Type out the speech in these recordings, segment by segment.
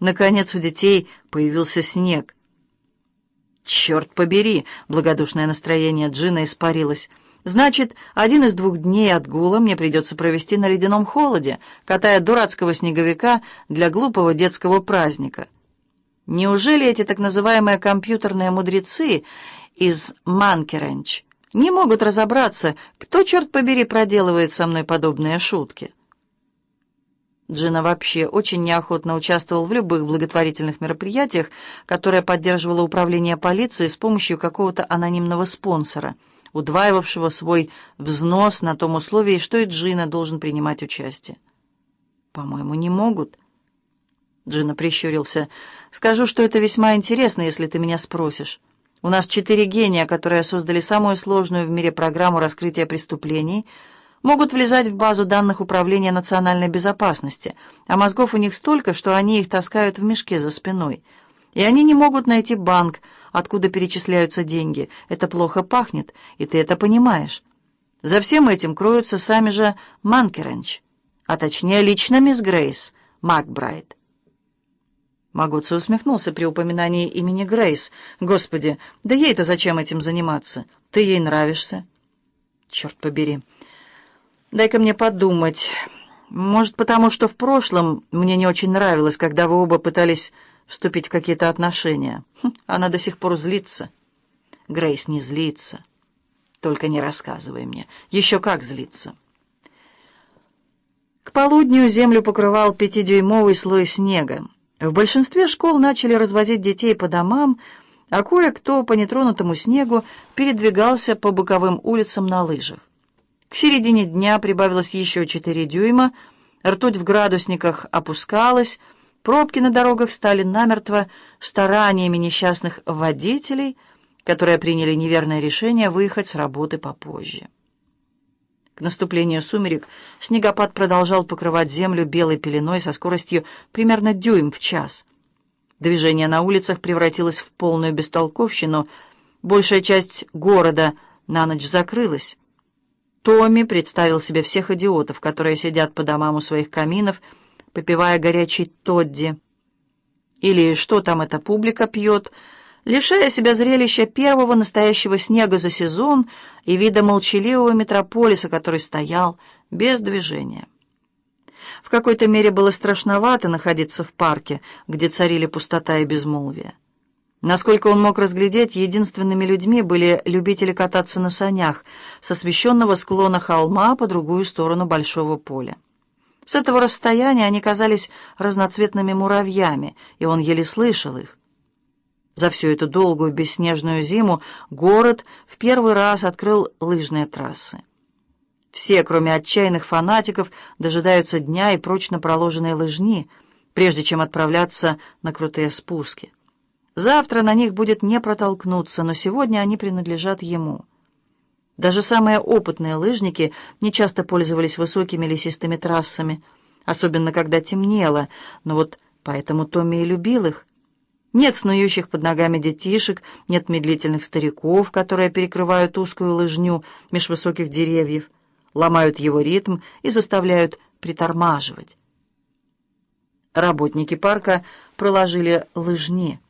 Наконец у детей появился снег. «Черт побери!» — благодушное настроение Джина испарилось. «Значит, один из двух дней отгула мне придется провести на ледяном холоде, катая дурацкого снеговика для глупого детского праздника. Неужели эти так называемые компьютерные мудрецы из Манкеренч не могут разобраться, кто, черт побери, проделывает со мной подобные шутки?» Джина вообще очень неохотно участвовал в любых благотворительных мероприятиях, которые поддерживало управление полиции с помощью какого-то анонимного спонсора, удваивавшего свой взнос на том условии, что и Джина должен принимать участие. «По-моему, не могут». Джина прищурился. «Скажу, что это весьма интересно, если ты меня спросишь. У нас четыре гения, которые создали самую сложную в мире программу раскрытия преступлений — могут влезать в базу данных Управления национальной безопасности, а мозгов у них столько, что они их таскают в мешке за спиной. И они не могут найти банк, откуда перечисляются деньги. Это плохо пахнет, и ты это понимаешь. За всем этим кроются сами же Манкеренч, а точнее лично мисс Грейс Макбрайт. Магоци усмехнулся при упоминании имени Грейс. «Господи, да ей-то зачем этим заниматься? Ты ей нравишься?» «Черт побери!» Дай-ка мне подумать. Может, потому что в прошлом мне не очень нравилось, когда вы оба пытались вступить в какие-то отношения. Хм, она до сих пор злится. Грейс не злится. Только не рассказывай мне. Еще как злится. К полудню землю покрывал пятидюймовый слой снега. В большинстве школ начали развозить детей по домам, а кое-кто по нетронутому снегу передвигался по боковым улицам на лыжах. К середине дня прибавилось еще 4 дюйма, ртуть в градусниках опускалась, пробки на дорогах стали намертво стараниями несчастных водителей, которые приняли неверное решение выехать с работы попозже. К наступлению сумерек снегопад продолжал покрывать землю белой пеленой со скоростью примерно дюйм в час. Движение на улицах превратилось в полную бестолковщину, большая часть города на ночь закрылась. Томми представил себе всех идиотов, которые сидят по домам у своих каминов, попивая горячий тодди. Или что там эта публика пьет, лишая себя зрелища первого настоящего снега за сезон и вида молчаливого метрополиса, который стоял без движения. В какой-то мере было страшновато находиться в парке, где царили пустота и безмолвие. Насколько он мог разглядеть, единственными людьми были любители кататься на санях с освещенного склона холма по другую сторону большого поля. С этого расстояния они казались разноцветными муравьями, и он еле слышал их. За всю эту долгую бесснежную зиму город в первый раз открыл лыжные трассы. Все, кроме отчаянных фанатиков, дожидаются дня и прочно проложенной лыжни, прежде чем отправляться на крутые спуски. Завтра на них будет не протолкнуться, но сегодня они принадлежат ему. Даже самые опытные лыжники не часто пользовались высокими лесистыми трассами, особенно когда темнело, но вот поэтому Томми и любил их. Нет снующих под ногами детишек, нет медлительных стариков, которые перекрывают узкую лыжню меж высоких деревьев, ломают его ритм и заставляют притормаживать. Работники парка проложили лыжни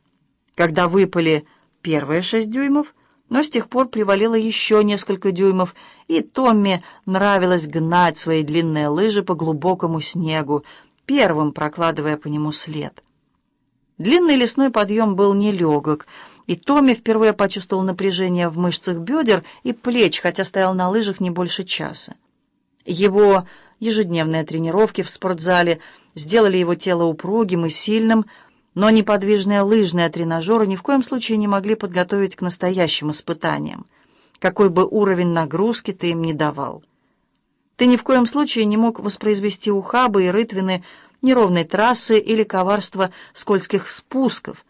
когда выпали первые шесть дюймов, но с тех пор привалило еще несколько дюймов, и Томми нравилось гнать свои длинные лыжи по глубокому снегу, первым прокладывая по нему след. Длинный лесной подъем был нелегок, и Томми впервые почувствовал напряжение в мышцах бедер и плеч, хотя стоял на лыжах не больше часа. Его ежедневные тренировки в спортзале сделали его тело упругим и сильным, но неподвижные лыжные тренажеры ни в коем случае не могли подготовить к настоящим испытаниям, какой бы уровень нагрузки ты им не давал. Ты ни в коем случае не мог воспроизвести ухабы и рытвины неровной трассы или коварства скользких спусков,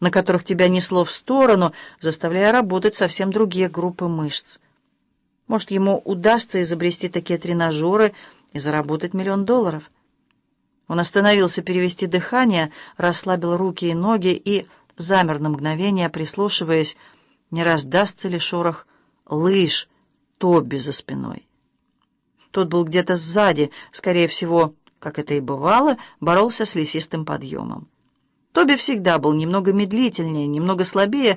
на которых тебя несло в сторону, заставляя работать совсем другие группы мышц. Может, ему удастся изобрести такие тренажеры и заработать миллион долларов. Он остановился перевести дыхание, расслабил руки и ноги и замер на мгновение, прислушиваясь, не раздастся ли шорох лыж Тобби за спиной. Тот был где-то сзади, скорее всего, как это и бывало, боролся с лесистым подъемом. Тоби всегда был немного медлительнее, немного слабее,